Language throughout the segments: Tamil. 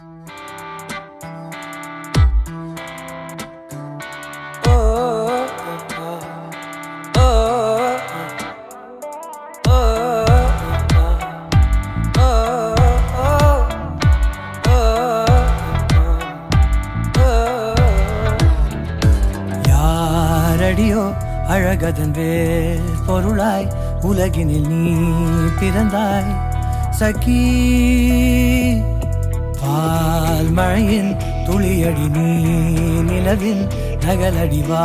யாரடியோ அழகதன் வேல் பொருளாய் உலகினில் நீ பிறந்தாய் சகி பால் மழையின் துளியடி நீ நிலவின் நகலடிவா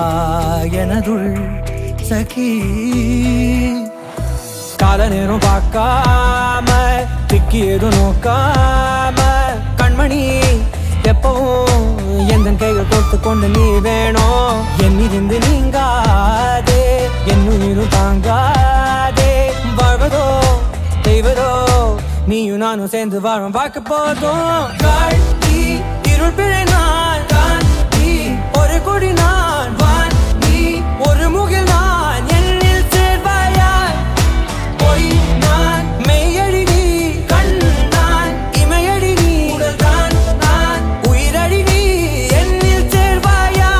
எனதுள் சகி. கால நேரம் பார்க்காம திக்கி எதுவும் நோக்காம கண்மணி எப்பவும் எந்த கைகள் கொடுத்து கொண்டு நீ வேணும். என்னிருந்து நீங்காதே என் தாங்காதே. வாழ்வதோ செய்வதோ நீயும் நானும் சேர்ந்து வாழும் பார்க்க போதும். காட்டி இருள் பிழை நான் தான் ஒரு கொடி நான் வான் நீ ஒரு முகில் நான் என்னில் சேர்வாயாய். பொய் நான் மெய்யடி நீ. கண் நான் இமையடி நீ. உடல் தான் நான் உயிரடி நீ. என்னில் சேர்வாயா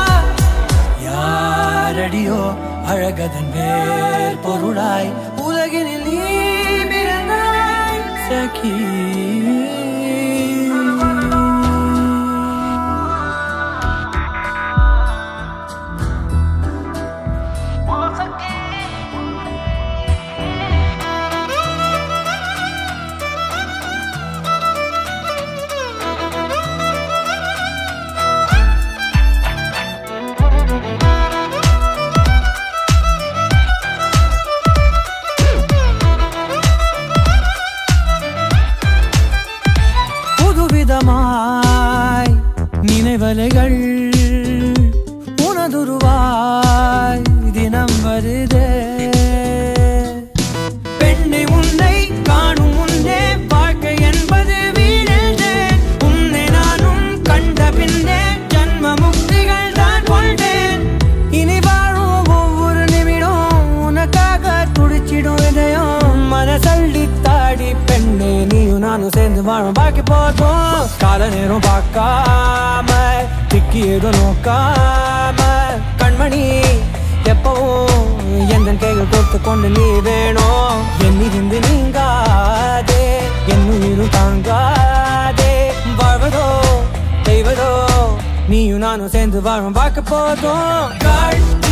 யாரடியோ அழகதன் வேர் பொருளாய். பிறந்தாய் நினைவலைகள் உனதுருவாய் தினம் வருதே. பெண்ணை உன்னை காணும் முன்னே வாழ்க்கை என்பது வீழ்ந்தே உன்னை நானும் கண்ட பின்னே ஜன்ம முக்திகள் தான் கொண்டேன் இனி வாழும் ஒவ்வொரு நிமிடம் உனக்காக துடிச்சிடும் இதயம். மனசள்ளி தாடி பெண்ணே நீயும் நானும் சேர்ந்து வாழும் பாக்கி போதும். கால நேரம் பார்க்காம திக்கி எதுவும் நோக்காம கண்மணி எப்பவும் எந்த கைகள் கொடுத்து கொண்டு நீ வேணும் என்னிருந்து நீங்காதே என் உயிரும் தாங்காதே. வாழ்வதோ செய்வதோ நீயும் நானும் சேர்ந்து வாழும் பார்க்க போதும்.